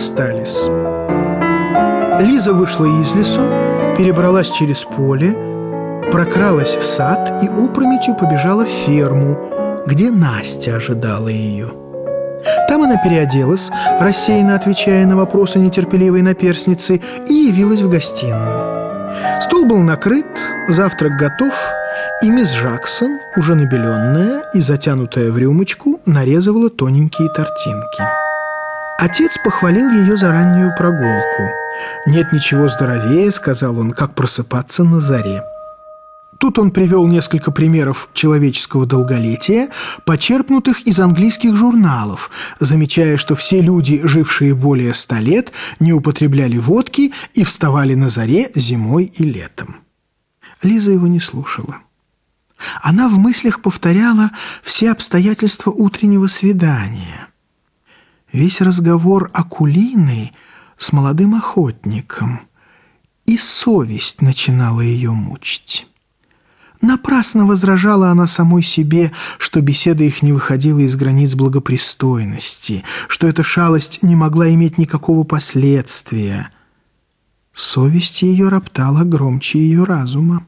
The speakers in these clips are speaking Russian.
расстались. Лиза вышла из лесу, перебралась через поле, прокралась в сад и опрометью побежала в ферму, где Настя ожидала ее. Там она переоделась, рассеянно отвечая на вопросы нетерпеливой наперсницы, и явилась в гостиную. Стол был накрыт, завтрак готов, и мисс Жаксон, уже набеленная и затянутая в рюмочку, нарезывала тоненькие тортинки. Отец похвалил ее за раннюю прогулку. «Нет ничего здоровее», — сказал он, — «как просыпаться на заре». Тут он привел несколько примеров человеческого долголетия, почерпнутых из английских журналов, замечая, что все люди, жившие более ста лет, не употребляли водки и вставали на заре зимой и летом. Лиза его не слушала. Она в мыслях повторяла все обстоятельства утреннего свидания. Весь разговор Акулины с молодым охотником, и совесть начинала ее мучить. Напрасно возражала она самой себе, что беседа их не выходила из границ благопристойности, что эта шалость не могла иметь никакого последствия. Совесть ее роптала громче ее разума.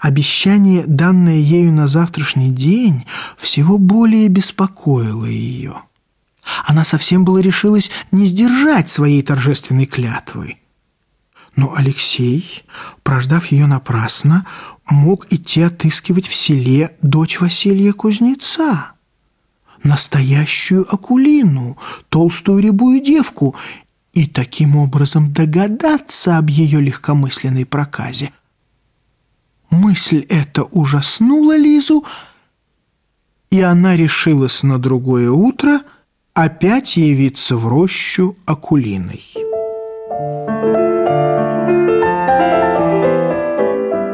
Обещание, данное ею на завтрашний день, всего более беспокоило ее. Она совсем было решилась не сдержать своей торжественной клятвы. Но Алексей, прождав ее напрасно, мог идти отыскивать в селе дочь Василия Кузнеца, настоящую Акулину, толстую рябую девку, и таким образом догадаться об ее легкомысленной проказе. Мысль эта ужаснула Лизу, и она решилась на другое утро опять явиться в рощу Акулиной.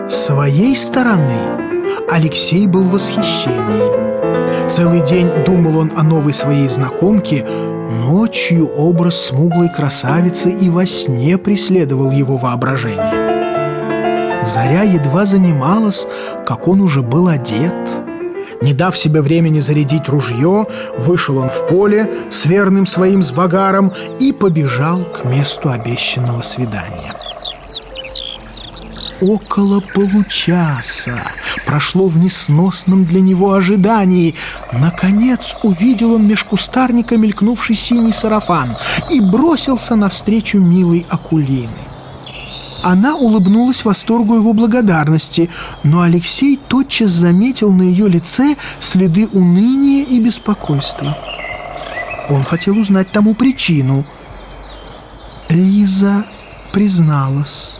своей стороны Алексей был в восхищении. Целый день думал он о новой своей знакомке, ночью образ смуглой красавицы и во сне преследовал его воображение. Заря едва занималась, как он уже был одет. Не дав себе времени зарядить ружье, вышел он в поле с верным своим сбагаром и побежал к месту обещанного свидания. Около получаса прошло в несносном для него ожидании. Наконец увидел он меж кустарника мелькнувший синий сарафан и бросился навстречу милой Акулины. Она улыбнулась восторгу его благодарности, но Алексей тотчас заметил на ее лице следы уныния и беспокойства. Он хотел узнать тому причину. Лиза призналась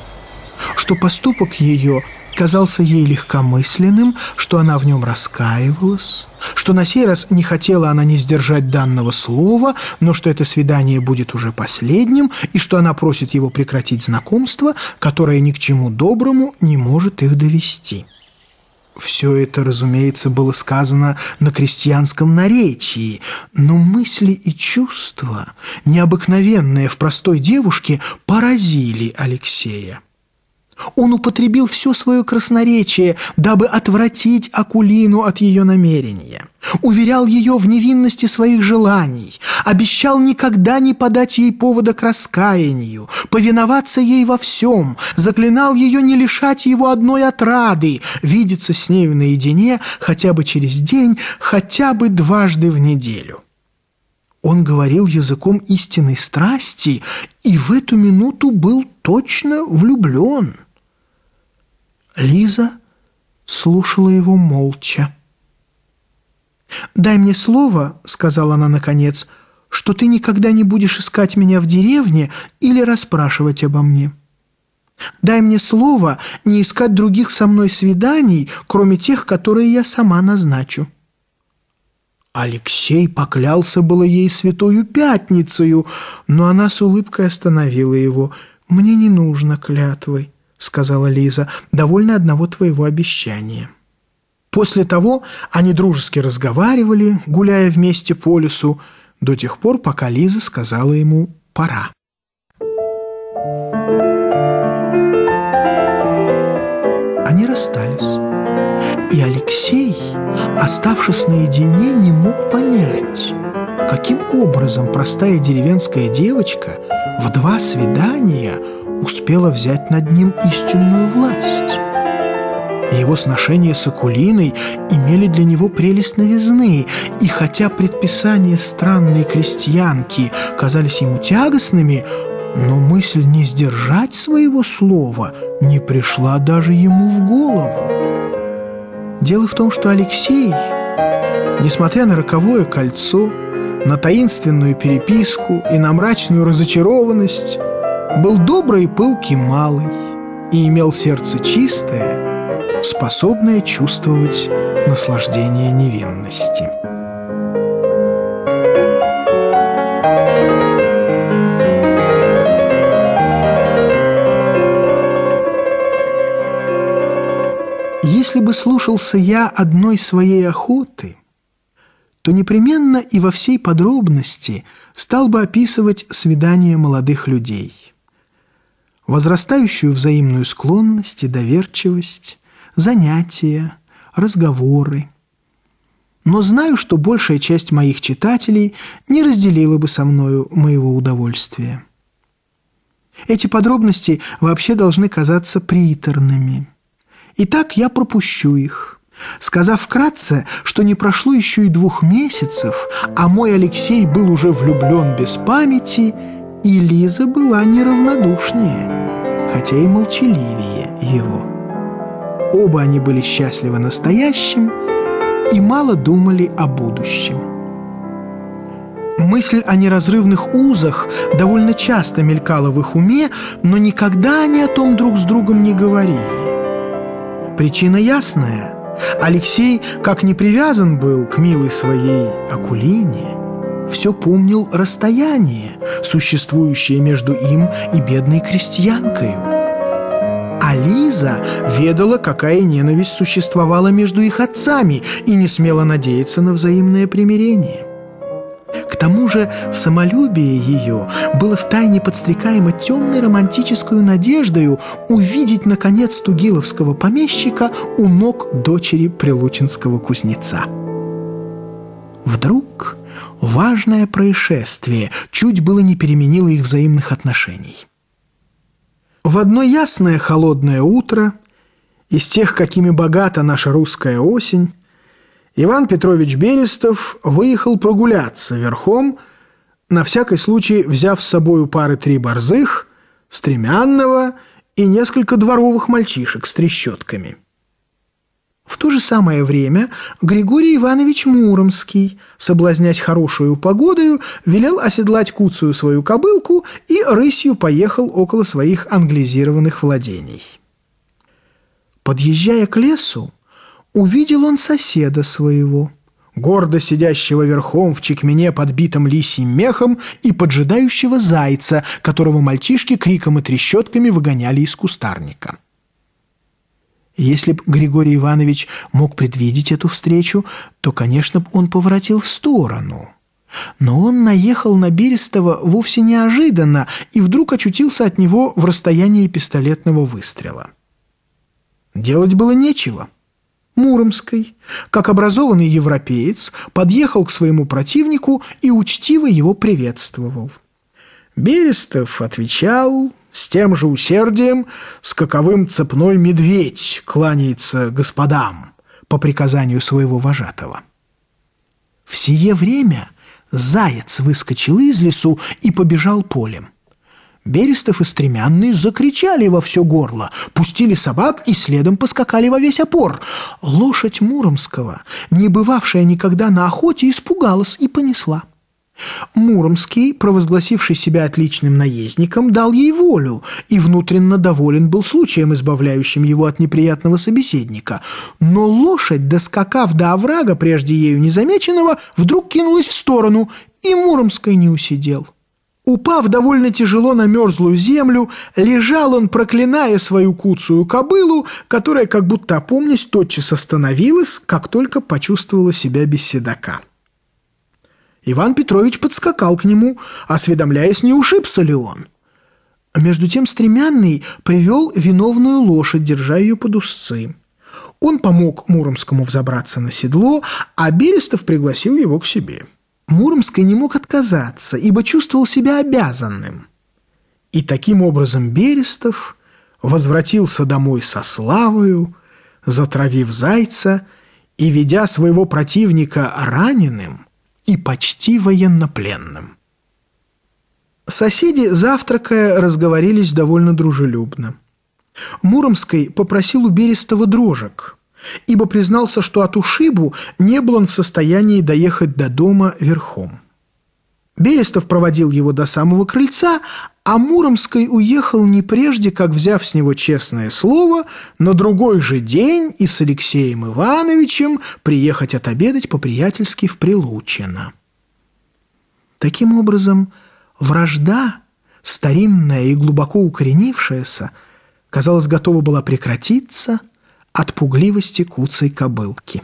что поступок ее казался ей легкомысленным, что она в нем раскаивалась, что на сей раз не хотела она не сдержать данного слова, но что это свидание будет уже последним, и что она просит его прекратить знакомство, которое ни к чему доброму не может их довести. Все это, разумеется, было сказано на крестьянском наречии, но мысли и чувства, необыкновенные в простой девушке, поразили Алексея. Он употребил все свое красноречие, дабы отвратить Акулину от ее намерения. Уверял ее в невинности своих желаний, обещал никогда не подать ей повода к раскаянию, повиноваться ей во всем, заклинал ее не лишать его одной отрады, видеться с нею наедине хотя бы через день, хотя бы дважды в неделю. Он говорил языком истинной страсти и в эту минуту был точно влюблен. Лиза слушала его молча. «Дай мне слово», — сказала она наконец, — «что ты никогда не будешь искать меня в деревне или расспрашивать обо мне. Дай мне слово не искать других со мной свиданий, кроме тех, которые я сама назначу». Алексей поклялся было ей святою пятницею, но она с улыбкой остановила его. «Мне не нужно клятвы», — сказала Лиза, — «довольно одного твоего обещания». После того они дружески разговаривали, гуляя вместе по лесу, до тех пор, пока Лиза сказала ему «пора». Они расстались, и Алексей оставшись наедине, не мог понять, каким образом простая деревенская девочка в два свидания успела взять над ним истинную власть. Его сношения с Акулиной имели для него прелесть новизны, и хотя предписания странной крестьянки казались ему тягостными, но мысль не сдержать своего слова не пришла даже ему в голову. Дело в том, что Алексей, несмотря на роковое кольцо, на таинственную переписку и на мрачную разочарованность, был добрый пылкий малый и имел сердце чистое, способное чувствовать наслаждение невинности. Если бы слушался я одной своей охоты – то непременно и во всей подробности стал бы описывать свидания молодых людей. Возрастающую взаимную склонность и доверчивость, занятия, разговоры. Но знаю, что большая часть моих читателей не разделила бы со мною моего удовольствия. Эти подробности вообще должны казаться приторными. Итак, я пропущу их – сказав вкратце, что не прошло еще и двух месяцев, а мой Алексей был уже влюблен без памяти, и Лиза была неравнодушнее, хотя и молчаливее его. Оба они были счастливы настоящим и мало думали о будущем. Мысль о неразрывных узах довольно часто мелькала в их уме, но никогда они о том друг с другом не говорили. Причина ясная – Алексей, как не привязан был к милой своей Акулине, все помнил расстояние, существующее между им и бедной крестьянкою. А Лиза ведала, какая ненависть существовала между их отцами и не смела надеяться на взаимное примирение. К тому же самолюбие ее было втайне подстрекаемо темной романтической надеждою увидеть, наконец, тугиловского помещика у ног дочери прилучинского кузнеца. Вдруг важное происшествие чуть было не переменило их взаимных отношений. В одно ясное холодное утро, из тех, какими богата наша русская осень, Иван Петрович Берестов выехал прогуляться верхом, на всякий случай взяв с собою пары три борзых, стремянного и несколько дворовых мальчишек с трещотками. В то же самое время Григорий Иванович Муромский, соблазнясь хорошую погодою, велел оседлать куцую свою кобылку и рысью поехал около своих англизированных владений. Подъезжая к лесу, увидел он соседа своего, гордо сидящего верхом в чекмене, подбитом лисьим мехом, и поджидающего зайца, которого мальчишки криком и трещотками выгоняли из кустарника. Если б Григорий Иванович мог предвидеть эту встречу, то, конечно, он поворотил в сторону. Но он наехал на Берестова вовсе неожиданно и вдруг очутился от него в расстоянии пистолетного выстрела. Делать было нечего. Муромской, как образованный европеец, подъехал к своему противнику и учтиво его приветствовал. Берестов отвечал с тем же усердием, с каковым цепной медведь кланяется господам по приказанию своего вожатого. В сие время заяц выскочил из лесу и побежал полем. Берестов и Стремянный закричали во все горло, пустили собак и следом поскакали во весь опор. Лошадь Муромского, не бывавшая никогда на охоте, испугалась и понесла. Муромский, провозгласивший себя отличным наездником, дал ей волю и внутренно доволен был случаем, избавляющим его от неприятного собеседника. Но лошадь, доскакав до оврага, прежде ею незамеченного, вдруг кинулась в сторону, и Муромский не усидел. Упав довольно тяжело на мерзлую землю, лежал он, проклиная свою куцую кобылу, которая, как будто опомнясь, тотчас остановилась, как только почувствовала себя без седока. Иван Петрович подскакал к нему, осведомляясь, не ушибся ли он. Между тем Стремянный привел виновную лошадь, держа ее под узцы. Он помог Муромскому взобраться на седло, а Берестов пригласил его к себе. Муромский не мог отказаться, ибо чувствовал себя обязанным. И таким образом Берестов возвратился домой со славою, затравив зайца и ведя своего противника раненым и почти военнопленным. Соседи, завтракая, разговорились довольно дружелюбно. Муромский попросил у Берестова дрожек, ибо признался, что от ушибу не был он в состоянии доехать до дома верхом. Берестов проводил его до самого крыльца, а Муромский уехал не прежде, как, взяв с него честное слово, на другой же день и с Алексеем Ивановичем приехать отобедать по-приятельски в Прилучино. Таким образом, вражда, старинная и глубоко укоренившаяся, казалось, готова была прекратиться от пугливости куцей кобылки.